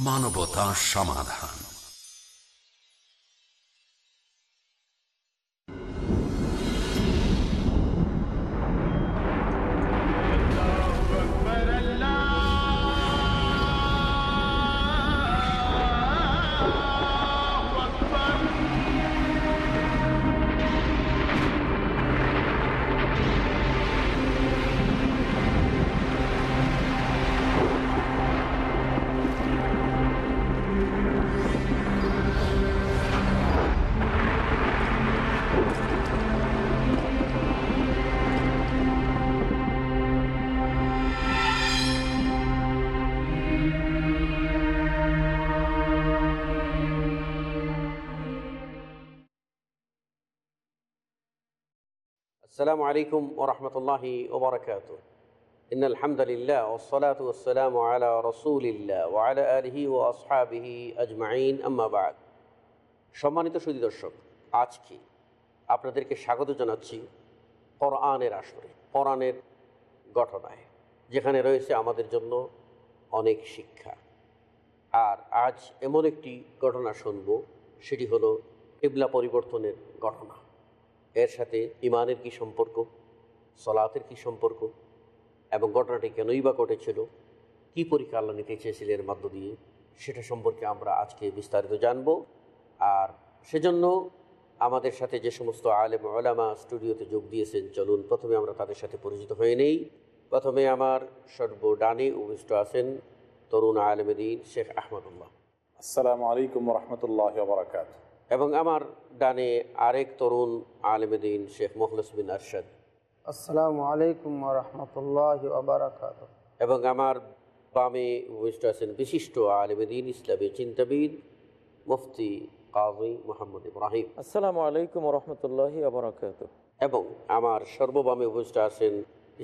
মানবতা সমাধান। السلام عليكم ورحمة الله وبركاته إن الحمد لله والصلاة والسلام على رسول الله وعلى آله وأصحابه أجمعين أما بعد সম্মানিত সুদী দর্শক আজকে আপনাদেরকে স্বাগত জানাচ্ছি কোরআনের আসরে কোরআনের ঘটনায় যেখানে রয়েছে আমাদের জন্য অনেক শিক্ষা আর আজ এমন একটি ঘটনা শুনব সেটি হলো কেবলা পরিবর্তনের ঘটনা এর সাথে ইমানের কি সম্পর্ক? সলাতের কি সম্পর্ক? এবং ঘটনাটি কেনই বা ঘটেছিল? কী পরীক্ষা আল্লাহ নিতে চেয়েছিলেন এর মধ্য দিয়ে? সেটা সম্পর্কে আমরা আজকে বিস্তারিত জানব। আর সেজন্য আমাদের সাথে যে সমস্ত আলেম আলামা স্টুডিওতে যোগ দিয়েছেন, চলুন প্রথমে আমরা তাদের সাথে পরিচিত হয়ে নেই। প্রথমে আমার সর্ব ডানে উপবিষ্ট আছেন তরুণ আলমদিন শেখ আহমদুল্লাহ। আসসালামু আলাইকুম রহমতুল্লাহ বরাকাত এবং আমার ডানে আরেক তরুণ আলমদিন শেখ মোখলস বিন আরশাদ। আসসালামু আলাইকুম রহমতুল্লাহ এবং আমার বামে উপবিষ্ট আছেন বিশিষ্ট আলমদিন ইসলামী চিন্তাবিদ মুফতি কাজী মোহাম্মদ ইব্রাহিম। আসসালামু আলাইকুম রহমতুল্লাহ আবরাকাত এবং আমার সর্ববামে উপবিষ্ট আছেন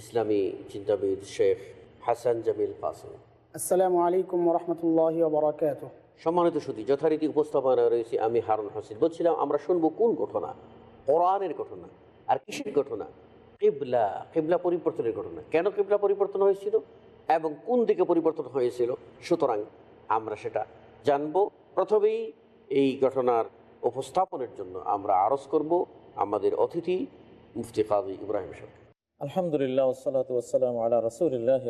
ইসলামী চিন্তাবিদ শেখ হাসান জামিল কাসিম। আসসালামু আলাইকুম রহমতুল্লাহ আবরাকাত সম্মানিত সুদী যথারীতি উপস্থাপনা রয়েছে আমি হারুন হাসিন। বলছিলাম, আমরা শুনব কোন ঘটনা? কোরআনের ঘটনা। আর কিসের ঘটনা? কেবলা কেবলা পরিবর্তনের ঘটনা। কেন কেবলা পরিবর্তন হয়েছিল? এবং কোন দিকে পরিবর্তন হয়েছিল? সুতরাং আমরা সেটা জানব। প্রথমেই এই ঘটনার উপস্থাপনের জন্য আমরা আরজ করব আমাদের অতিথি, মুফতি কাজী ইব্রাহিম আলহামদুলিল্লাহ ওসালাত আলা রসুলিল্লাহ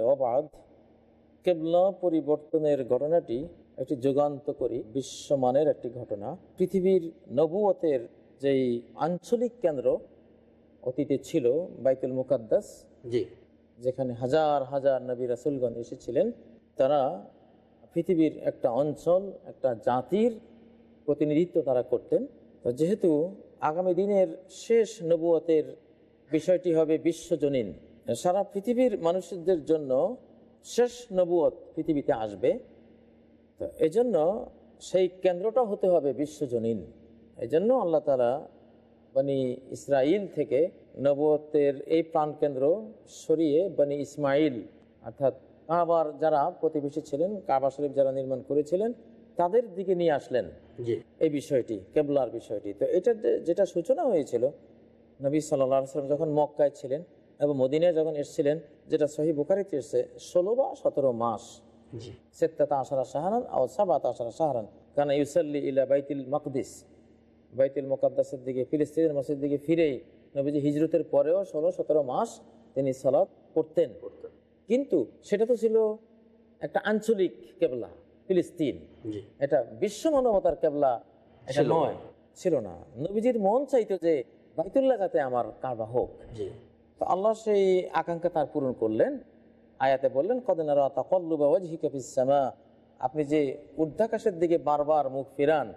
কেবলা পরিবর্তনের ঘটনাটি একটি যুগান্তকরী বিশ্বমানের একটি ঘটনা। পৃথিবীর নবুয়তের যেই আঞ্চলিক কেন্দ্র অতীতে ছিল বাইতুল মুকাদ্দাস। জি। যেখানে হাজার হাজার নবী রাসুলগণ এসেছিলেন। তারা পৃথিবীর একটা অঞ্চল একটা জাতির প্রতিনিধিত্ব তারা করতেন। তো যেহেতু আগামী দিনের শেষ নবুয়তের বিষয়টি হবে বিশ্বজনীন সারা পৃথিবীর মানুষদের জন্য শেষ নবুয়ত পৃথিবীতে আসবে। তো এজন্য সেই কেন্দ্রটা হতে হবে বিশ্বজনীন এই জন্য আল্লাহ তালা বানি ইসরাইল থেকে নবতের এই প্রাণকেন্দ্র সরিয়ে বানি ইসমাইল অর্থাৎ কাবার যারা প্রতিবেশী ছিলেন কাবা শরীফ যারা নির্মাণ করেছিলেন তাদের দিকে নিয়ে আসলেন জি। এই বিষয়টি কেবলার বিষয়টি। তো এটা যে- যেটা সূচনা হয়েছিল নবী সাল্লা সাল্লাম যখন মক্কায় ছিলেন এবং মদিনায় যখন এসেছিলেন যেটা সহি বুখারিতে এসছে ষোলো বা সতেরো মাস জি। সেত্তাতা আশারা শাহরান ও সাবাত আশারা শাহরান। কারণ ইউসাল্লি ইলা বাইতুল মকদিস। বাইতুল মোকাদ্দাসের দিকে ফিলিস্তিনের দিকে ফিরেই নবীজি হিজরতের পরেও ষোলো সতেরো মাস তিনি সালাত পড়তেন। কিন্তু সেটা তো ছিল একটা আঞ্চলিক কেবলা ফিলিস্তিন। এটা বিশ্ব মানবতার কেবলা এটা। নয় ছিল না। নবীজির মন চাইতো যে বাইতুল্লাহ যাতে আমার কাবা হোক। তো আল্লাহ সেই আকাঙ্ক্ষা তার পূরণ করলেন। আয়াতে বললেন কদিনারা তাকল্লুবামা আপনি যে ঊর্ধ্বাকাশের দিকে বারবার মুখ ফেরান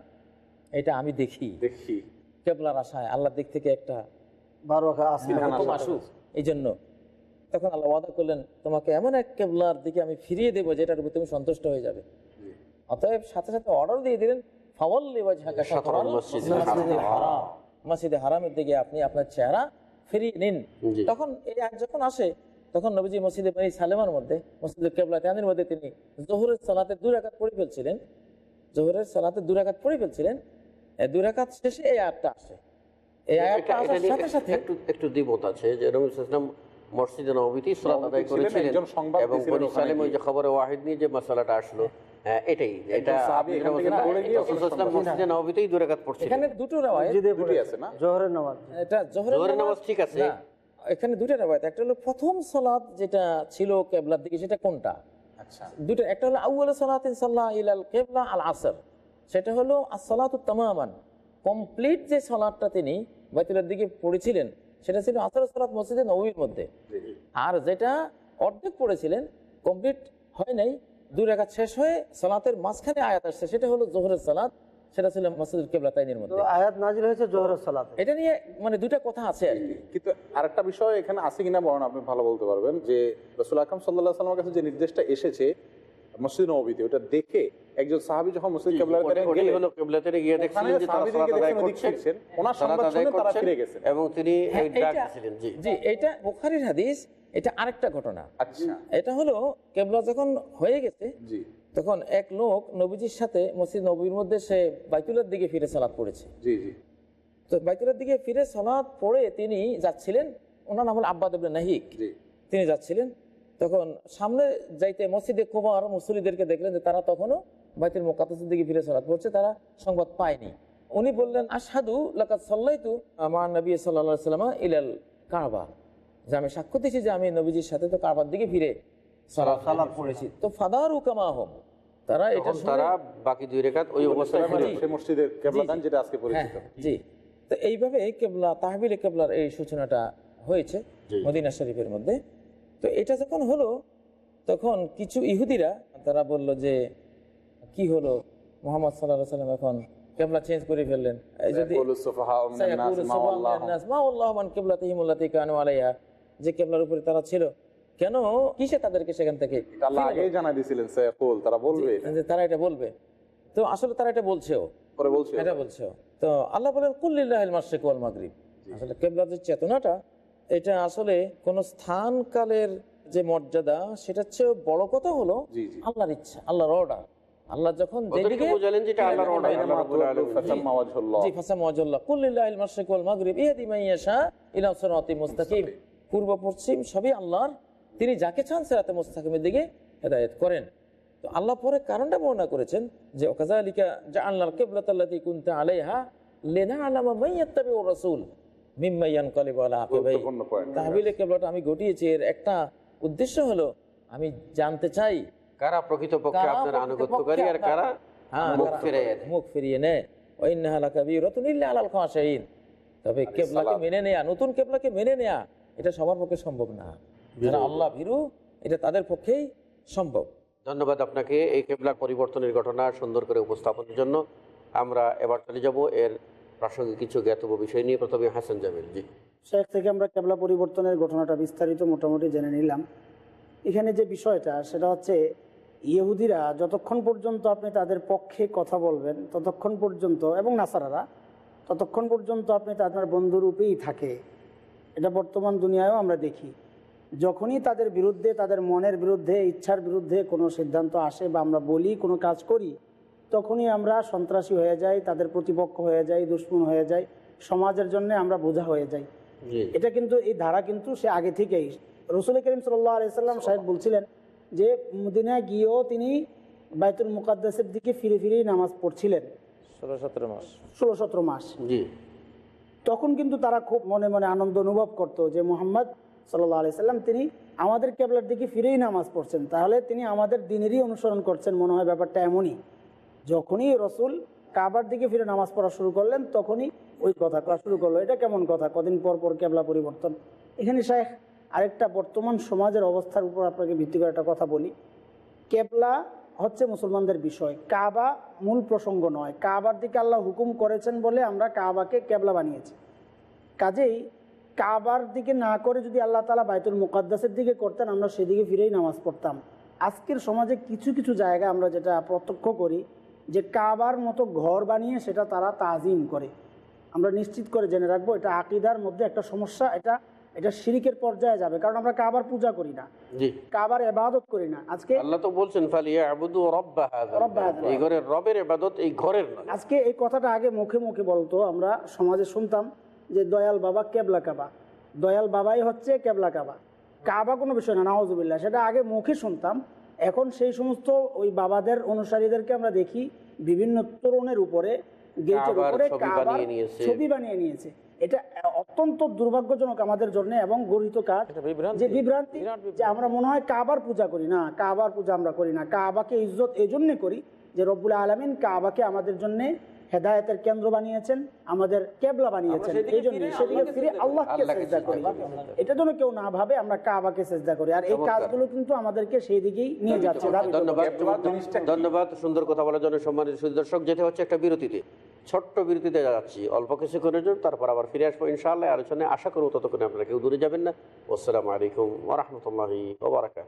এটা আমি দেখি। দেখি। কেবলার আশায় আল্লাহর দিক থেকে একটা হুকুম আসুক। এই জন্য তখন আল্লাহ ওয়াদা করলেন তোমাকে এমন এক কেবলার দিকে আমি ফিরিয়ে দেবো যেটার উপর তুমি সন্তুষ্ট হয়ে যাবে। অতএব সাথে সাথে অর্ডার দিয়ে দিলেন। মসজিদে হারামের দিকে আপনি আপনার চেহারা ফিরিয়ে নিন। তখন এই আয়াত যখন আসে তখন নবীজি মসজিদে বানি সালেমার মধ্যে মসজিদে কেবলা তানের মধ্যে তিনি জোহরের সালাতে দুই রাকাত পড়ে ফেলছিলেন। জোহরের সালাতে দুই রাকাত পড়ে ফেলছিলেন। এই দুই শেষে এই আয়াতটা আসে। এই আসার সাথে সাথে একটু একটু দ্বিমত আছে যে ইসলাম মসজিদে নবীতেই সালাত আদায় করেছিলেন এবং বনি সালেম ওই যে খবরে ওয়াহিদ নিয়ে যে মশলাটা আসলো হ্যাঁ, এটাই। এটা সাহাবী আপনি এখান যেটা থেকে বলছেন, পড়ে গিয়ে রাসূল সাল্লাল্লাহু আলাইহি ওয়াসাল্লাম মসজিদে নবীতেই দু রাকাত এখানে দুটো আছে না? জোহরের এটা জোহরের নামাজ ঠিক আছে। এখানে দুটো রেওয়ায়ত একটা হলো প্রথম সালাত যেটা ছিল কেবলার দিকে সেটা কোনটা? আচ্ছা। দুটো একটা হলো আউ্বাল সালাতিন সাল্লাহ ইলাল কেবলা আল আসর সেটা হলো আসসালাতু তামামান কমপ্লিট যে সালাদটা তিনি বাইতুলের দিকে পড়েছিলেন সেটা ছিল আসর সালাত মসজিদে নবীর মধ্যে। আর যেটা অর্ধেক পড়েছিলেন কমপ্লিট হয় নাই দুই রেখা শেষ হয়ে সালাতের মাঝখানে আয়াত আসছে সেটা হলো জোহরের সালাত সেটা ছিল মসজিদুল কেবলা তাইনের তো মধ্যে। আয়াত নাজিল হয়েছে জোহরের সালাতে। এটা নিয়ে মানে দুইটা কথা আছে আর কি। কিন্তু আরেকটা বিষয় এখানে আছে কিনা বলেন আপনি ভালো বলতে পারবেন যে রসুল আকরম সাল্লাহ সাল্লামের কাছে যে নির্দেশটা এসেছে মসজিদ নবীতে ওটা দেখে একজন সাহাবী যখন মসজিদ কিবলাতে গিয়ে দেখছিলেন যে তারা সালাত আদায় করছেন ওনার সংবাদ শুনে তারা ফিরে গেছেন। এবং তিনি এই হ্যাঁ, ডাক এইটা- দিয়েছিলেন জি। জি এটা বুখারির হাদিস এটা আরেকটা ঘটনা। আচ্ছা। এটা হলো কেবলা যখন হয়ে গেছে জি। তখন এক লোক নবীজির সাথে মসজিদ নবীর মধ্যে সে বাইতুলের দিকে ফিরে সালাদ পড়েছে। জি জি। তো বাইতুলের দিকে ফিরে সালাদ পড়ে তিনি যাচ্ছিলেন ওনার নাম হল আব্বাদ নাহিক। তিনি যাচ্ছিলেন তখন সামনে যাইতে মসজিদে কুমার মুসলিদেরকে দেখলেন যে তারা তখনও বাইতুল মোকাদ্দাসের দিকে ফিরে সালাদ পড়ছে তারা সংবাদ পায়নি। উনি বললেন আসাদু লাকাত সাল্লাইতু আমার নবী সাল্লাল্লাহু সাল্লাম ইলাল কাবা। যে আমি সাক্ষ্য দিয়েছি যে আমি নবীজির সাথে তো কারবার দিকে ফিরে সালাদ পড়েছি। তো ফাদার উকামা হোম। তারা এটা তারা বাকি দুই রেখাত ওই অবস্থায় মসজিদের কেবলাদান। যেটা আজকে পরিচিত। হ্যাঁ, জি। তো এইভাবে কেবলা তাহবিলে কেবলার এই সূচনাটা হয়েছে মদিনা শরীফের মধ্যে। তো এটা যখন হলো তখন কিছু ইহুদিরা তারা বলল যে কি হলো? মোহাম্মদ সাল্লাহ সাল্লাম এখন কেবলা চেঞ্জ করে ফেললেন। যদি যে কেবলার উপরে তারা ছিল কেন? কিসে তাদেরকে সেখান থেকে আল্লাহ ফিরালো? আগেই জানাই দিয়েছিলেন তারা বলবে। তারা এটা বলবে। তো আসলে তারা এটা বলছেও। পরে বলছে এটা বলছো তো আল্লাহ বলেন কুল্লিল্লাহ মাসিক ওয়াল মাগরিব। আসলে কেবলার যে চেতনাটা এটা আসলে কোন স্থান কালের যে মর্যাদা সেটা চেয়ে বড় কথা হলো। আল্লাহর ইচ্ছা আল্লাহর অর্ডার আল্লাহ যখন যেদিকে বোঝালেন যেটা আল্লাহর। জি কুল্লিল্লাহিল মাশরিক ওয়াল মাগরিব ইলা মুস্তাকিম। পূর্ব পশ্চিম সবই আল্লাহর তিনি যাকে চান সিরাতে মুস্তাকিমের দিকে হেদায়েত করেন। তো আল্লাহ পরে কারণটা বর্ণনা করেছেন যে ওকাযালিকা জাআলনাল কিবলাতাল্লাতী কুনতা আলাইহা লিনা'লামা মান ইয়াত্তাবিউর রাসূল আলা। তাহবিলে কেবলাটা আমি ঘটিয়েছি এর একটা উদ্দেশ্য হলো আমি জানতে চাই কারা প্রকৃতপক্ষে আপনার আনুগত্যকারী আর কারা হ্যাঁ, মুখ ফিরিয়ে মুখ ফিরিয়ে নেয়। ইল্লা আলাল তবে কেবলাকে। মেনে নেয়া নতুন কেবলাকে মেনে নেয়া এটা সবার পক্ষে সম্ভব না। যারা আল্লাহ ভীরু এটা তাদের পক্ষেই সম্ভব। ধন্যবাদ আপনাকে এই কেবলার পরিবর্তনের ঘটনা সুন্দর করে উপস্থাপনের জন্য। আমরা এবার চলে যাব এর প্রাসঙ্গিক কিছু জ্ঞাতব্য বিষয় নিয়ে। প্রথমে হাসান জামিল জি। শেখ থেকে আমরা কেবলা পরিবর্তনের ঘটনাটা বিস্তারিত মোটামুটি জেনে নিলাম। এখানে যে বিষয়টা সেটা হচ্ছে ইহুদিরা যতক্ষণ পর্যন্ত আপনি তাদের পক্ষে কথা বলবেন ততক্ষণ পর্যন্ত এবং নাসারারা ততক্ষণ পর্যন্ত আপনি তাদের বন্ধুরূপেই থাকে। এটা বর্তমান দুনিয়ায়ও আমরা দেখি। যখনই তাদের বিরুদ্ধে তাদের মনের বিরুদ্ধে ইচ্ছার বিরুদ্ধে কোনো সিদ্ধান্ত আসে বা আমরা বলি কোনো কাজ করি তখনই আমরা সন্ত্রাসী হয়ে যাই তাদের প্রতিপক্ষ হয়ে যাই দুশ্মন হয়ে যাই সমাজের জন্য আমরা বোঝা হয়ে যাই। এটা কিন্তু এই ধারা কিন্তু সে আগে থেকেই। রসুল করিম সাল্লাহ আলাইসাল্লাম সাহেব বলছিলেন যে মদিনায় গিয়েও তিনি বাইতুল মুকাদ্দাসের দিকে ফিরে ফিরেই নামাজ পড়ছিলেন। ষোলো সতেরো মাস। ষোলো সতেরো মাস। জি। তখন কিন্তু তারা খুব মনে মনে আনন্দ অনুভব করতো যে মোহাম্মদ সাল্লাহ আলি সাল্লাম, তিনি আমাদের কেবলার দিকে ফিরেই নামাজ পড়ছেন। তাহলে তিনি আমাদের দিনেরই অনুসরণ করছেন। মনে হয় ব্যাপারটা এমনই। যখনই রসুল কাবার দিকে ফিরে নামাজ পড়া শুরু করলেন, তখনই ওই কথা করা শুরু করল। এটা কেমন কথা? কদিন পর পর কেবলা পরিবর্তন। এখানে শাহেখ আরেকটা বর্তমান সমাজের অবস্থার উপর আপনাকে ভিত্তি করে একটা কথা বলি। কেবলা হচ্ছে মুসলমানদের বিষয়। কাবা মূল প্রসঙ্গ নয়। কাবার দিকে আল্লাহ হুকুম করেছেন বলে আমরা কাবাকে কেবলা বানিয়েছি। কাজেই কাবার দিকে না করে যদি আল্লাহ তালা বাইতুল মুকাদ্দাসের দিকে করতেন আমরা সেদিকে ফিরেই নামাজ পড়তাম। আজকের সমাজে কিছু কিছু জায়গা আমরা যেটা প্রত্যক্ষ করি যে কাবার মতো ঘর বানিয়ে সেটা তারা তাজিম করে। আমরা নিশ্চিত করে জেনে রাখব এটা আকিদার মধ্যে একটা সমস্যা এটা এটা শিরিকের পর্যায়ে যাবে কারণ আমরা কাবার পূজা করি না। জি। কাবার এবাদত করি না। আজকে আল্লাহ তো বলছেন এই ঘরের রবের ইবাদত এই ঘরের আজকে এই কথাটা আগে মুখে মুখে বলতো আমরা সমাজে শুনতাম। যে দয়াল বাবা কেবলা কাবা। দয়াল বাবাই হচ্ছে কেবলা কাবা। কাবা কোনো বিষয় না নওয়াজুবিল্লাহ সেটা আগে মুখে শুনতাম। এখন সেই সমস্ত ওই বাবাদের অনুসারীদেরকে আমরা দেখি বিভিন্ন তরুণের উপরে গেটের উপরে ছবি বানিয়ে নিয়েছে। বানিয়ে নিয়েছে। এটা অত্যন্ত দুর্ভাগ্যজনক আমাদের জন্য এবং গরিত কাজ। যে বিভ্রান্তি যে আমরা মনে হয় কাবার পূজা করি না কাবার পূজা আমরা করি না। কাবাকে ইজ্জত এই জন্যে করি যে রব্বুল আলমিন কাবাকে আমাদের জন্য হেদায়তের কেন্দ্র বানিয়েছেন আমাদের কেবলা বানিয়েছেন। এই জন্য সেদিকে ফিরে আল্লাহকে চেষ্টা করি। এটা যেন কেউ না ভাবে আমরা কাবাকে চেষ্টা করি। আর এই কাজগুলো কিন্তু আমাদেরকে সেই দিকেই নিয়ে যাচ্ছে ধন্যবাদ। ধন্যবাদ। সুন্দর কথা বলার জন্য সম্মানিত সুধী দর্শক যেতে হচ্ছে একটা বিরতিতে। ছোট্ট বিরতিতে যাচ্ছি। অল্প কিছুক্ষণের জন্য তারপর আবার ফিরে আসব ইনশাআল্লাহ। আলোচনায় আশা করব ততক্ষণে আপনারা কেউ দূরে যাবেন না। আসসালামু আলাইকুম ওরহমতুল্লাহি ওবরাকাত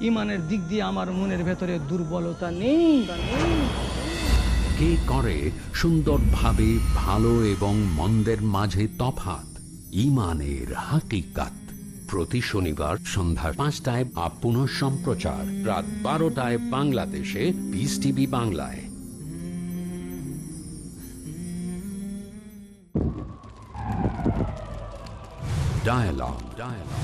ইমানের দিক দিয়ে আমার মনের ভেতরে দুর্বলতা নেই। কে করে সুন্দরভাবে ভালো এবং মন্দের মাঝে তফাত ইমানের হাকিকাত প্রতি শনিবার সন্ধ্যা পাঁচটায় আপ পুনঃ সম্প্রচার রাত বারোটায় বাংলাদেশে পিস টিভি বাংলায় Dialogue. Dialogue.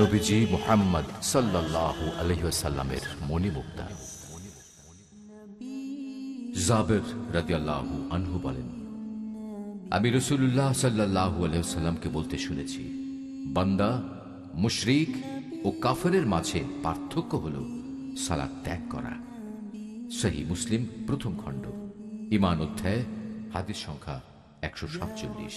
নবীজি মোহাম্মদ সাল্লাল্লাহু আলহিসাল্লামের জাবের আনহু বলেন, আমি রসুল্লাহ সাল্লাহু আলহিসাল্লামকে বলতে শুনেছি, বান্দা, মুশরিক ও কাফেরের মাঝে পার্থক্য হল সালাদ ত্যাগ করা। সহি মুসলিম প্রথম খণ্ড, ইমান অধ্যায়, হাদিস সংখ্যা একশো সাতচল্লিশ।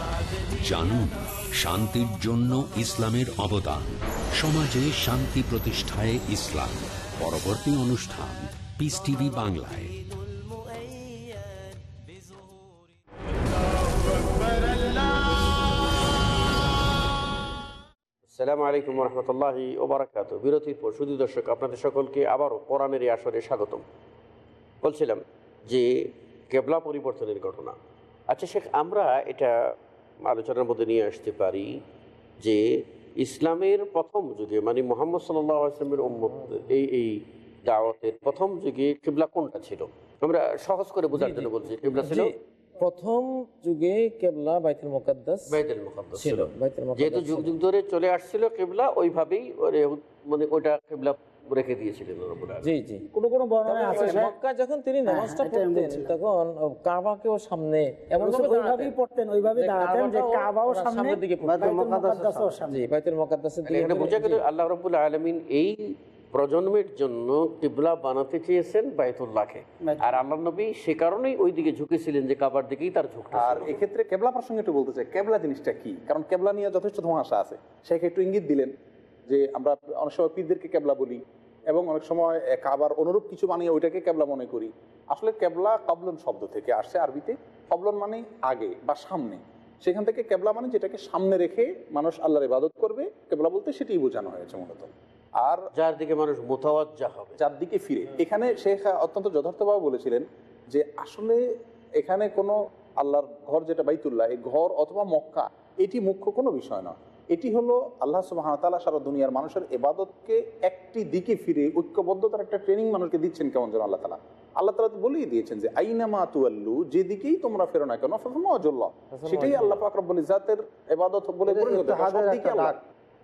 জানুন, শান্তির জন্য ইসলামের অবদান। সমাজে শান্তি প্রতিষ্ঠায় ইসলাম। পরবর্তী অনুষ্ঠান পিস টিভি বাংলায়। আসসালামু আলাইকুম রহমতুল্লাহি ওবরাকাত। বিরতির পর সুদী দর্শক, আপনাদের সকলকে আবারও কোরআনের আসরে স্বাগতম। বলছিলাম যে কেবলা পরিবর্তনের ঘটনা। আচ্ছা শেখ, আমরা এটা আলোচনার মধ্যে নিয়ে আসতে পারি যে ইসলামের প্রথম যুগে মানে মোহাম্মদ সাল্লাহ আসলামের উম্মত এই এই দাওয়াতের প্রথম যুগে কেবলা কোনটা ছিল? আমরা সহজ করে বোঝার জন্য বলছি কেবলা ছিল? প্রথম যুগে কেবলা বাইতুল মোকাদ্দাস বাইতুল মুকাদ্দাস ছিল যেহেতু যুগ যুগ ধরে চলে আসছিল কেবলা ওইভাবেই মানে ওইটা কেবলা রেখে দিয়েছিলেন জি জি। কোনো কোনো বর্ণনায় আছে মক্কা যখন তিনি নামাজটা হ্যাঁ, এটা আমি পড়তেন তখন কাবাকেও সামনে এমন ওইভাবেই পড়তেন ওইভাবেই দাঁড়াতেন যে কাবাও সামনে দিকে। বাইতুল সামনে। মোকাদ্দাসের দিকে এখানে বোঝা গেল আল্লাহ রব্বুল আলমিন এই প্রজন্মের জন্য কিবলা বানাতে চেয়েছেন বাইতুল্লাহকে। আর আল্লাহ নবী সে কারণেই ওই দিকে ঝুঁকেছিলেন যে কাবার দিকেই তার ঝুঁকটা আর এক্ষেত্রে কেবলা প্রসঙ্গে একটু বলতে চাই কেবলা জিনিসটা কি? কারণ কেবলা নিয়ে যথেষ্ট ধোঁয়াশা আছে। শেখ একটু ইঙ্গিত দিলেন যে আমরা অনেক সময় পীরদেরকে কেবলা বলি এবং অনেক সময় কাবার অনুরূপ কিছু বানিয়ে ওইটাকে কেবলা মনে করি। আসলে কেবলা কবলন শব্দ থেকে আসছে আরবিতে। কবলন মানে আগে বা সামনে। সেখান থেকে কেবলা মানে যেটাকে সামনে রেখে মানুষ আল্লাহর ইবাদত করবে। কেবলা বলতে সেটাই বোঝানো হয়েছে মূলত। আর যার দিকে মানুষ মোতাওয়াজ্জা হবে। যার দিকে ফিরে। এখানে শেখ অত্যন্ত যথার্থভাবে বলেছিলেন যে আসলে এখানে কোনো আল্লাহর ঘর যেটা বাইতুল্লাহ এই ঘর অথবা মক্কা এটি মুখ্য কোনো বিষয় নয়। এটি হলো আল্লাহ সুবাহতালা সারা দুনিয়ার মানুষের এবাদতকে একটি দিকে ফিরে ঐক্যবদ্ধতার একটা ট্রেনিং মানুষকে দিচ্ছেন কেমন যেন আল্লাহ তালা আল্লাহ তালা তো বলেই দিয়েছেন যে আইনামা তুয়াল্লু যেদিকেই তোমরা ফেরো না কেন ফজল্লাহ সেটাই আল্লাহ পাকরবুল ইজাতের এবাদত বলে পরিণত হয়।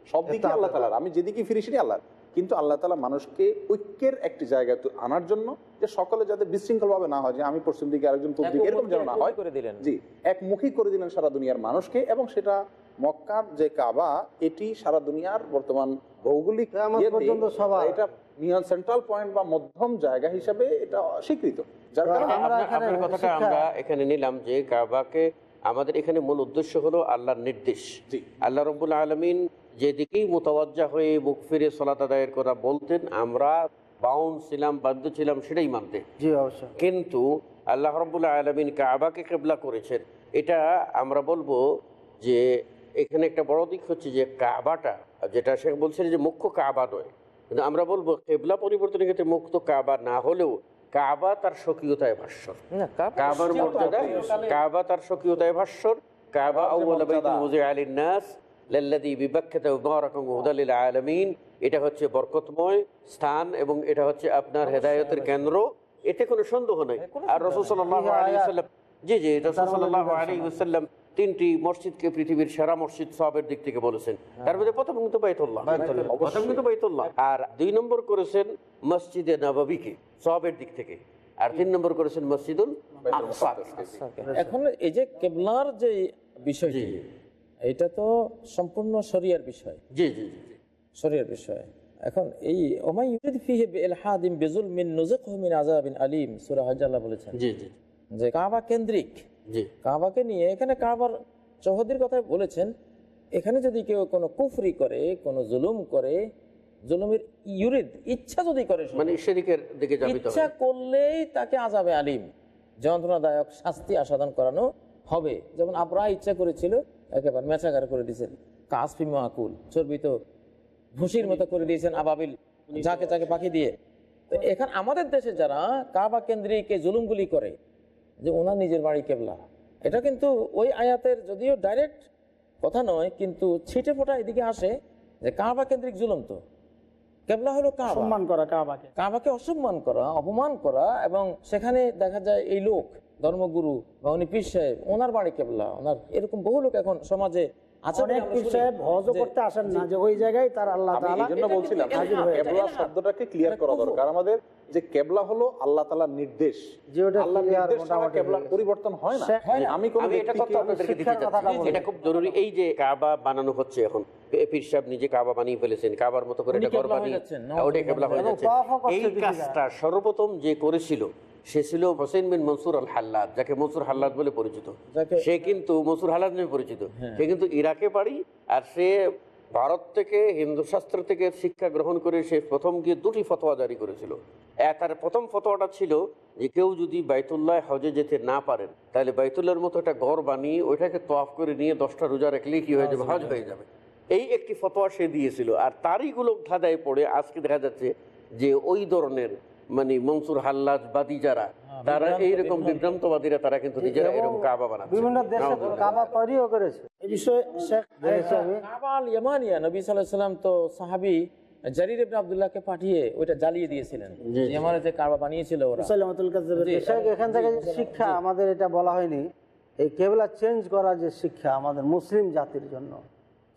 সব দিকে আল্লাহ। তালার আমি যেদিকে ফিরি সেটি আল্লাহ কিন্তু আল্লাহ তালা মানুষকে ঐক্যের একটি জায়গা তো আনার জন্য যে সকলে যাতে বিশৃঙ্খল ভাবে না হয় যে আমি পশ্চিম দিকে আরেকজন পূর্ব দিকে এরকম যেন না হয়। করে দিলেন। জি একমুখী করে দিলেন সারা দুনিয়ার মানুষকে এবং সেটা মক্কার যে কাবা এটি সারা দুনিয়ার বর্তমান ভৌগোলিক এটা নিয়ন সেন্ট্রাল পয়েন্ট বা মধ্যম জায়গা হিসাবে এটা স্বীকৃত যার কারণে আমরা এখানে নিলাম যে কাবাকে আমাদের এখানে মূল উদ্দেশ্য হলো আল্লাহর নির্দেশ। জি। আল্লাহ রব্বুল আলমিন যেদিকেই মোতাবজ্জা হয়ে মুখ ফিরে সলাত আদায়ের কথা বলতেন আমরা বাউন্ড ছিলাম বাধ্য ছিলাম সেটাই মানতে জি কিন্তু আল্লাহ রব্বুল্লাহ আলমিন কাবাকে কেবলা করেছেন। এটা আমরা বলব যে এখানে একটা বড় দিক হচ্ছে যে কাবাটা যেটা সে বলছেন যে মুখ্য কাবা নয়। কিন্তু আমরা বলব কেবলা পরিবর্তনের ক্ষেত্রে মুক্ত কাবা না হলেও কাবা তার স্বকীয়তায় ভাস্বর কাবার মর্যাদা কাবা তার স্বকীয়তায় ভাস্বর কাবা আউ্বাল বাইতুল নাস লাল্লাযী বিবাক্কাতা মুবারাকান ওয়া হুদাল লিল আলামিন। এটা হচ্ছে বরকতময় স্থান এবং এটা হচ্ছে আপনার হেদায়েতের কেন্দ্র। এতে কোনো সন্দেহ নাই। আর রাসূল জি জি রাসূল সাল্লাল্লাহু আলাইহি ওয়াসাল্লাম তিনটি মসজিদকে পৃথিবীর সেরা মসজিদ সবের দিক থেকে বলেছেন। তার মধ্যে প্রথম কিন্তু বাইতুল্লাহ। প্রথম কিন্তু বাইতুল্লাহ। আর দুই নম্বর করেছেন মসজিদে নববীকে সবের দিক থেকে। আর তিন নম্বর করেছেন মসজিদুল এখন এই যে কেবলার যে বিষয়টি এটা তো সম্পূর্ণ শরিয়ার বিষয়। জি জি জি শরিয়ার বিষয়। এখন এই ওমাই ইউরিদ ফিহি বিলহাদিম বিজুলমিন নুযিকহু মিন আযাবিন আলিম সূরা হজ বলেছেন। জি জি। যে কাবা কেন্দ্রিক জি। কাবাকে নিয়ে এখানে কাবার চৌহদির কথা বলেছেন এখানে যদি কেউ কোনো কুফরি করে কোনো জুলুম করে জুলুমের ইউরিদ ইচ্ছা যদি করে মানে সেদিকের দিকে ইচ্ছা করলেই তাকে আজাবে আলিম যন্ত্রণাদায়ক শাস্তি আসাদন করানো হবে। যেমন আপরা ইচ্ছা করেছিল একেবারে মেচাগার করে দিয়েছেন। কাসফি মাকুল চর্বিত ভুসির মতো করে দিয়েছেন আবাবিল যাকে যাকে পাখি দিয়ে। তো এখানে আমাদের দেশে যারা কাবা কেন্দ্রিক জুলুমগুলি করে যে ওনার নিজের বাড়ি কেবলা। এটা কিন্তু ওই আয়াতের যদিও ডাইরেক্ট কথা নয় কিন্তু ছিটে ফোটা এদিকে আসে যে কাবা কেন্দ্রিক জুলুম তো। কেবলা হলো সম্মান করা কাবাকে। কাবাকে অসম্মান করা অপমান করা এবং সেখানে দেখা যায় এই লোক ধর্মগুরু বা উনি পীর সাহেব ওনার বাড়ি কেবলা ওনার এরকম বহু লোক এখন সমাজে অনেক আমরা পীর শুনি। সাহেব হজও করতে আসেন না যে ওই জায়গায় তার আল্লাহ তাআলা এই বলছিলাম কেবলা শব্দটাকে ক্লিয়ার করা দরকার। আমাদের যে কেবলা হলো আল্লাহ তালার নির্দেশ। যে ওটা আল্লাহ নির্দেশ ছাড়া কেবলা পরিবর্তন হয় না। আমি কোন এটা কথা আপনাদেরকে দিতে চাচ্ছি। এটা খুব জরুরি। এই যে কাবা বানানো হচ্ছে এখন পীর সাহেব নিজে কাবা বানিয়ে ফেলেছেন কাবার মতো করে এটা ঘর কেবলা বানিয়ে ওটা কেবলা হয়ে যাচ্ছে। এই কাজটা সর্বপ্রথম যে করেছিল সে ছিল হোসেন বিন মনসুর আল হাল্লাদ যাকে মনসুর হাল্লাদ বলে পরিচিত। সে কিন্তু মনসুর হাল্লাদ নামে পরিচিত। সে কিন্তু ইরাকে পারি আর সে ভারত থেকে হিন্দু শাস্ত্র থেকে শিক্ষা গ্রহণ করে সে প্রথম গিয়ে দুটি ফতোয়া জারি করেছিল। তার প্রথম ফতোয়াটা ছিল যে কেউ যদি বাইতুল্লাহ হজে যেতে না পারেন তাহলে বাইতুল্লাহর মতো একটা গড় বানিয়ে ওইটাকে তোয়াফ করে নিয়ে দশটা রোজা রাখলেই কি হয়ে যাবে? হজ হয়ে যাবে। এই একটি ফতোয়া সে দিয়েছিল। আর তারই গুলো ধাঁধায় পড়ে আজকে দেখা যাচ্ছে যে ওই ধরনের মানে মনসুর হাল্লাজ বাদী যারা তারা এইরকম বিভ্রান্তবাদীরা তারা কিন্তু নিজেরা এরকম কাবা বানাচ্ছে। বিভিন্ন দেশে কাবা তৈরিও করেছে। এই বিষয়ে শেখ কাবা আল ইয়ামানিয়া নবী সাল্লাল্লাহু আলাইহি সাল্লাম তো সাহাবী জারির ইবনে আব্দুল্লাহকে পাঠিয়ে ওইটা জ্বালিয়ে দিয়েছিলেন। ইয়ামানে যে কাবা বানিয়েছিল ওরা। মুসাইলামাতুল কাযযাবের শেখ এখান থেকে শিক্ষা আমাদের এটা বলা হয়নি এই কেবলা চেঞ্জ করা যে শিক্ষা আমাদের মুসলিম জাতির জন্য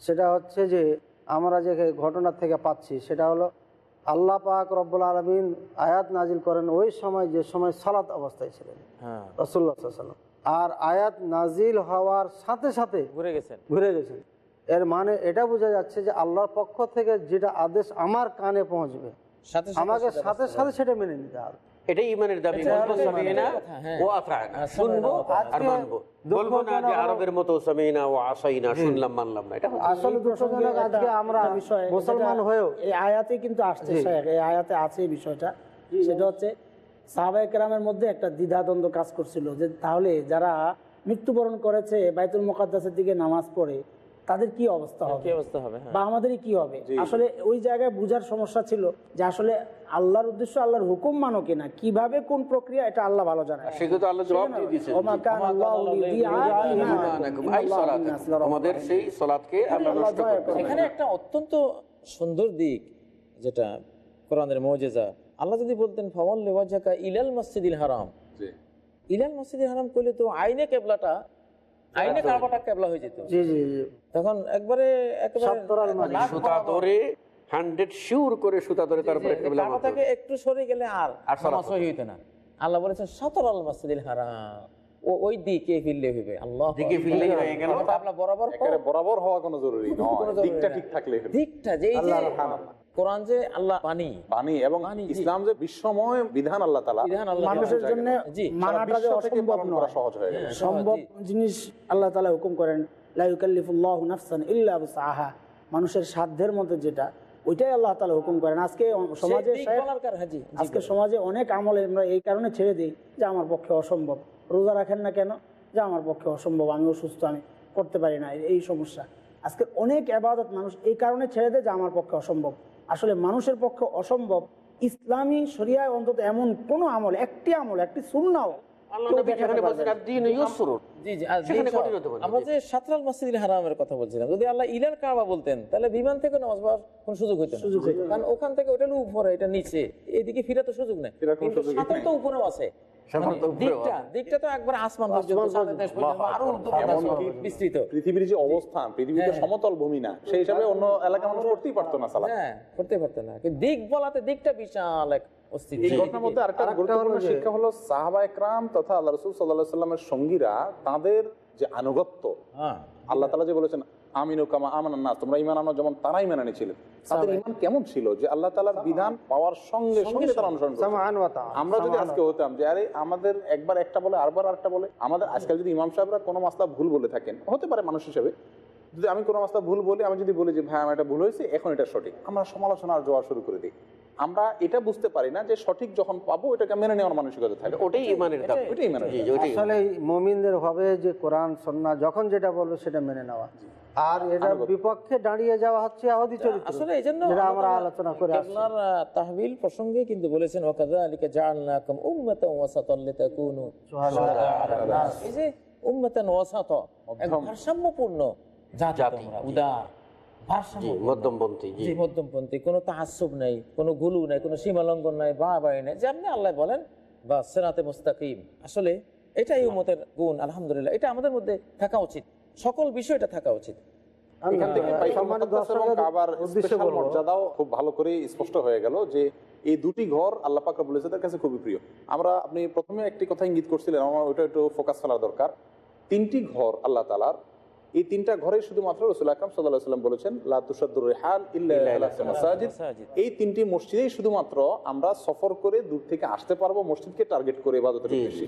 সেটা হচ্ছে যে আমরা যে ঘটনা থেকে পাচ্ছি সেটা হলো আল্লাহ পাক রব্বুল আলমিন আয়াত নাজিল করেন ওই সময় যে সময় সালাত অবস্থায় ছিলেন। হ্যাঁ। রসুল্লাহ সাল্লাম আর আয়াত নাজিল হওয়ার সাথে সাথে ঘুরে গেছেন। ঘুরে গেছেন। এর মানে এটা বোঝা যাচ্ছে যে আল্লাহর পক্ষ থেকে যেটা আদেশ আমার কানে পৌঁছবে আমাকে সাথে সাথে সেটা মেনে নিতে হবে। এটাই ইমানের দাবি বলব সামিনা হ্যাঁ। ও শুনব আর মানবো। বলব না যে আরবের মতো সামিনা ও আসাইনা শুনলাম মানলাম না। এটা আসলে দুঃখজনক আজকে আমরা মুসলমান হয়েও। এই আয়াতে কিন্তু আসছে শেখ এই আয়াতে আছে এই বিষয়টা। সেটা হচ্ছে সাহাবায়ে কেরামের মধ্যে একটা দ্বিধাদ্বন্দ্ব কাজ করছিল যে তাহলে যারা মৃত্যুবরণ করেছে বাইতুল মোকাদ্দাসের দিকে নামাজ পড়ে তাদের কি অবস্থা হবে? কি অবস্থা হবে? হ্যাঁ। বা আমাদেরই কি হবে? আসলে ওই জায়গায় বুঝার সমস্যা ছিল যে আসলে আল্লাহর উদ্দেশ্য আল্লাহর হুকুম মানো কিনা কীভাবে কোন প্রক্রিয়া এটা আল্লাহ ভালো জানে। সেক্ষেত্রে আল্লাহ জবাব দিয়ে দিয়েছেন। সেই। এখানে একটা অত্যন্ত সুন্দর দিক যেটা কোরআনের মৌজেজা। আল্লাহ যদি বলতেন ফাওয়াল লেওয়াজাকা ইলাল মসজিদিল হারাম। জি। ইলাল মসজিদিল হারাম করলে তো আইনে কেবলাটা আইনে কাবাটা কেবলা হয়ে যেত। জি জি তখন একবারে সত্তরাল সুতা ধরে হান্ড্রেড শিওর করে সুতা ধরে তারপরে কেবলা। একটু সরে গেলে আর আর সহি হইতো না। আল্লাহ বলেছেন সতর আল মসজিদিল হারাম। ও ওই দিকে ফিরলে হইবে। আল্লাহ দিকে ফিরলেই হয়ে গেল। আপনার বরাবর একেবারে বরাবর হওয়া কোনো জরুরি নয়। দিকটা ঠিক থাকলে। দিকটা যে এই যে কোরআন যে আল্লাহ বাণী বাণী এবং ইসলাম যে বিশ্বময় বিধান আল্লাহ তালা মানুষের জন্য মানাটা যে অসম্ভব নয়। সহজ হয়ে গেল সম্ভব জিনিস আল্লাহ তালা হুকুম করেন লা নাফসান ইল্লা বুসআহা মানুষের সাধ্যের মধ্যে যেটা ওইটাই আল্লাহ তালা হুকুম করেন। আজকে সমাজে হ্যাঁ, আজকে সমাজে অনেক আমলে আমরা এই কারণে ছেড়ে দিই যে আমার পক্ষে অসম্ভব। রোজা রাখেন না কেন? যে আমার পক্ষে অসম্ভব আমি অসুস্থ আমি করতে পারি না এই- এই সমস্যা। আজকে অনেক আবাদত মানুষ এই কারণে ছেড়ে দেয় যে আমার পক্ষে অসম্ভব। আসলে মানুষের পক্ষে অসম্ভব। ইসলামী শরিয়ায় অন্তত এমন কোনো আমল একটি আমল একটি সুন্নাও আল্লাহ কেউ নবী দেখাতে সেখানে পারবে বলছেন না। আর-দীন ইউসরুন। জি জি আর সেখানে দিন সহ- কঠিনতা বলে, আমরা যে সাতরাল মসজিদুল হারামের কথা বলছিলাম যদি আল্লাহ ইলাল কাবা বলতেন তাহলে বিমান থেকে নামাজ পড়ার কোনো সুযোগ হইতো না। সুযোগ হইতো না। কারণ ওখান থেকে ওটা উপরে এটা নিচে। এদিকে ফিরে তো সুযোগ নেই। কিন্তু সাঁতার তো উপরেও আছে। সাঁতার তো উপরেও দিকটা দিকটা তো একবার আসমান পর্যন্ত সামনের দেশ পর্যন্ত আরও এমনকি বিস্তৃত। পৃথিবীর যে অবস্থান পৃথিবীতে সমতল ভূমি না। সেই হিসাবে অন্য এলাকা মানুষ করতেই পারতো না হ্যাঁ করতে পারতো না। কিন্তু দিক বলাতে দিকটা বিশাল এক এই ঘটনার মধ্যে আরেকটা আরেকটা গুরুত্বপূর্ণ শিক্ষা হলো সাহাবা একরাম তথা আল্লাহ রসুল সাল্লাহ সাল্লামের সঙ্গীরা তাদের যে আনুগত্য হ্যাঁ। আল্লাহ তালা যে বলেছেন আমিনু কামা আমান না তোমরা ইমান আনো যেমন তারাই মেনে নিয়েছিলেন। তাদের ইমান কেমন ছিল? যে আল্লাহ তালার বিধান পাওয়ার সঙ্গে সঙ্গে তারা অনুসরণ করছে। সামাআন ওয়া তাআন। আমরা যদি আজকে হতাম যে আরে আমাদের একবার একটা বলে আরবার আরেকটা বলে আমাদের আজকাল যদি ইমাম সাহেবরা কোনো মাসলা ভুল বলে থাকেন হতে পারে মানুষ হিসেবে যদি আমি কোনো মাসলা ভুল বলি আমি যদি বলি যে ভাই আমার এটা ভুল হয়েছে এখন এটা সঠিক আমরা সমালোচনার জোয়ার শুরু করে দিই। আমরা এটা বুঝতে পারি না যে সঠিক যখন পাবো এটাকে মেনে নেওয়ার মানসিকতা থাকে ওটাই ইমানের ওটাই ওটাই। আসলে মমিনদের হবে যে কোরআন সন্না যখন যেটা বলবে সেটা মেনে নেওয়া। আর এটার বিপক্ষে দাঁড়িয়ে যাওয়া হচ্ছে আহদি চরিত্র। আসলে এই জন্য আমরা আলোচনা করে আপনার তাহবিল প্রসঙ্গে কিন্তু বলেছেন ওয়াকাযালিকা জাআলনাকুম উম্মাতান ওয়াসাতান লিতাকুনু নাস। এই যে উম্মাতান ওয়াসাতা ভারসাম্যপূর্ণ জাতি তোমরা উদার। মধ্যমপন্থী জি। জি মধ্যমপন্থী কোনো তাহাসুব নাই কোনো গুলু নাই কোনো সীমালঙ্ঘন নাই নাই যেমনি আল্লাহ বলেন বা সেরাতে মুস্তাকিম। আসলে এটাই উম্মতের গুণ আলহামদুলিল্লাহ। এটা আমাদের মধ্যে থাকা উচিত। সকল বিষয়টা থাকা উচিত। খুব ভালো করে স্পষ্ট হয়ে গেল যে এই দুটি ঘর আল্লাহ পাক রব্বুল ইজ্জতের কাছে খুবই প্রিয়। আমরা আপনি প্রথমে একটি কথা ইঙ্গিত করছিলেন আমার ওইটা একটু ফোকাস করা দরকার। তিনটি ঘর আল্লাহ তালার এই তিনটা ঘরে শুধুমাত্র রসুল আকরাম সাল্লাহ সাল্লাম বলেছেন লা তুসাদ্দুর রিহাল মাসাজিদ। এই তিনটি মসজিদেই শুধুমাত্র আমরা সফর করে দূর থেকে আসতে পারব মসজিদকে টার্গেট করে ইবাদতের উদ্দেশ্যে।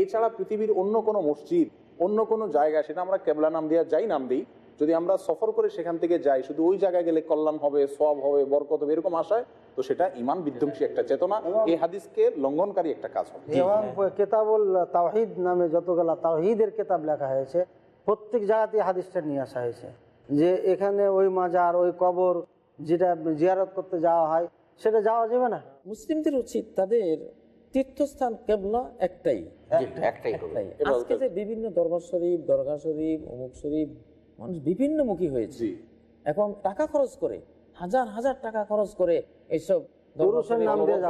এছাড়া পৃথিবীর অন্য কোনো মসজিদ অন্য কোনো জায়গা সেটা আমরা কেবলা নাম দিয়ে যাই নাম দিই যদি আমরা সফর করে সেখান থেকে যাই শুধু ওই জায়গায় গেলে কল্যাণ হবে সব হবে বরকত হবে এরকম আশায় তো সেটা ইমান বিধ্বংসী একটা চেতনা। এই হাদিসকে লঙ্ঘনকারী একটা কাজ হবে। এবং কেতাবুল তাওহিদ নামে যতগুলা তাওহিদের কেতাব লেখা হয়েছে প্রত্যেক জায়গাতে হাদিসটা নিয়ে আসা হয়েছে যে এখানে ওই মাজার ওই কবর যেটা জিয়ারত করতে যাওয়া হয় সেটা যাওয়া যাবে না? মুসলিমদের উচিত তাদের তীর্থস্থান কেবলা একটাই। একটাই আজকে যে বিভিন্ন দরবার শরীফ দরগা শরীফ অমুক শরীফ মানুষ বিভিন্নমুখী হয়েছে। এখন টাকা খরচ করে হাজার হাজার টাকা খরচ করে এইসব দরবার পুরুষের শরীফ, নাম দিয়ে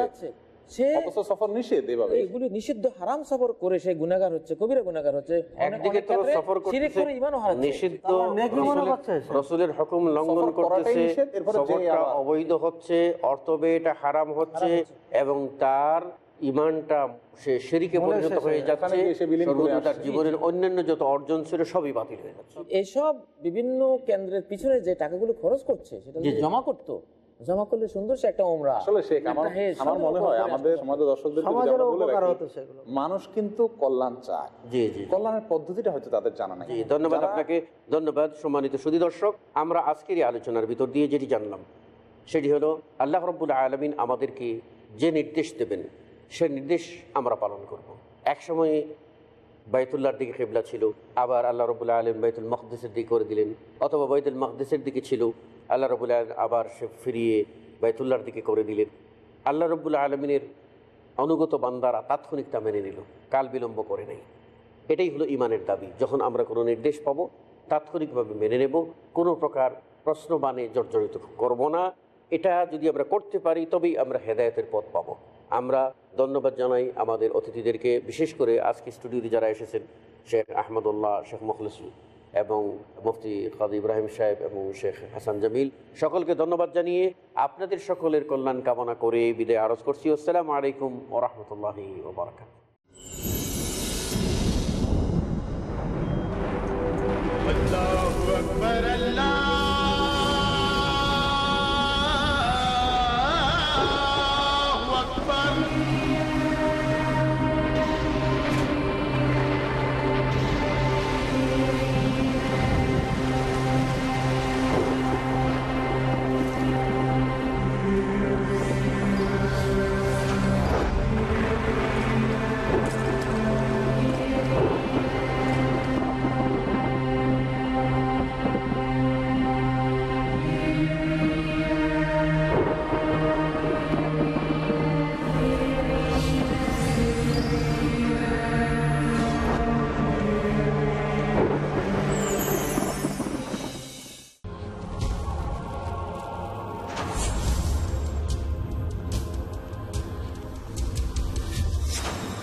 যাচ্ছে, সে সফর নিষেধ এভাবে। নিষিদ্ধ হারাম সফর করে সে গুনাগার হচ্ছে কবিরা গুনাগার হচ্ছে একদিকে তো সফর করতেছে করে ইমানও হারাচ্ছে। নিষিদ্ধ আবার নেকি রসুলের- করছে সে। রসুলের হুকুম লঙ্ঘন করতেছে নিষেধ, এরপরে যেয়ে সফরটা অবৈধ হচ্ছে অর্থ ব্যয়টা হারাম হচ্ছে এবং তার ইমানটা সে শিরিকে পরিণত হয়ে যাচ্ছে তার জীবনের অন্যান্য যত অর্জন ছিল সবই বাতিল হয়ে যাচ্ছে। এসব বিভিন্ন কেন্দ্রের পিছনে যে টাকাগুলো খরচ করছে সেটা জমা করতো জমা করলে সুন্দর সে একটা ওমরা আসলে শেখ আমার আমার মনে হয় আমাদের। সমাজের দর্শকদের সমাজেরও উপকার হতো সেগুলো। মানুষ কিন্তু কল্যাণ চায়। জি জি। কল্যাণের পদ্ধতিটা হয়তো তাদের জানা নাই। জি ধন্যবাদ আপনাকে। ধন্যবাদ সম্মানিত সুদী দর্শক। আমরা আজকের এই আলোচনার ভিতর দিয়ে যেটি জানলাম সেটি হলো আল্লাহ রব্বুল আলমিন আমাদেরকে যে নির্দেশ দেবেন সে নির্দেশ আমরা পালন করব। এক সময়ে বাইতুল্লাহর দিকে কেবলা ছিল আবার আল্লাহ রবুল্লাহ আলম বাইতুল মকদেসের দিকে করে দিলেন অথবা বাইতুল মকদেসের দিকে ছিল। আল্লাহ রবুল্লাহ আলম আবার সে ফিরিয়ে বাইতুল্লাহর দিকে করে দিলেন আল্লাহ রবুল্লাহ আলমিনের অনুগত বান্দারা তাৎক্ষণিকটা মেনে নিল, কাল বিলম্ব করে নেই। এটাই হলো ইমানের দাবি। যখন আমরা কোনো নির্দেশ পাবো, তাৎক্ষণিকভাবে মেনে নেব, কোনো প্রকার প্রশ্ন বানে জর্জরিত করব না। এটা যদি আমরা করতে পারি, তবেই আমরা হেদায়তের পথ পাবো। আমরা ধন্যবাদ জানাই আমাদের অতিথিদেরকে, বিশেষ করে আজকে স্টুডিওতে যারা এসেছেন, শেখ আহমদুল্লাহ, শেখ মখলিসুল এবং মুফতি কাদি ইব্রাহিম সাহেব এবং শেখ হাসান জামিল সকলকে ধন্যবাদ জানিয়ে আপনাদের সকলের কল্যাণ কামনা করে বিদায় আরজ করছি। আসসালামু আলাইকুম ওরহমতুল্লাহি ওবরাকাত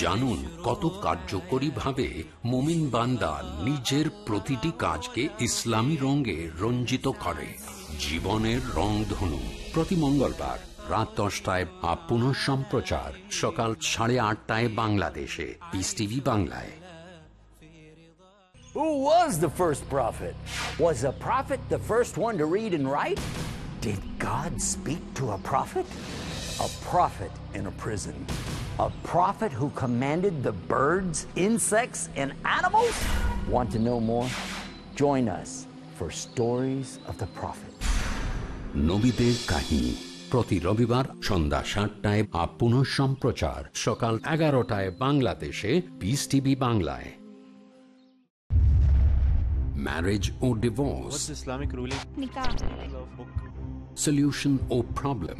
জানুন কত কার্যকরীভাবে মোমিন বান্দা নিজের প্রতিটি কাজকে ইসলামী রঙে রঞ্জিত করে জীবনের রংধনু প্রতি মঙ্গলবার রাত দশটায় বা পুনঃ সম্প্রচার সকাল সাড়ে আটটায় বাংলাদেশে বাংলায় Who was the first prophet? Was a prophet the first one to read and write? Did God speak to a prophet? A prophet in a prison. A prophet who commanded the birds, insects, and animals? Want to know more? Join us for Stories of the Prophet. নবীদের কাহিনী প্রতি রবিবার সন্ধ্যা সাতটায় বা পুনঃ সম্প্রচার সকাল এগারোটায় বাংলাদেশে পিস টিভি বাংলায় marriage O divorce Islamic ruling? solution or problem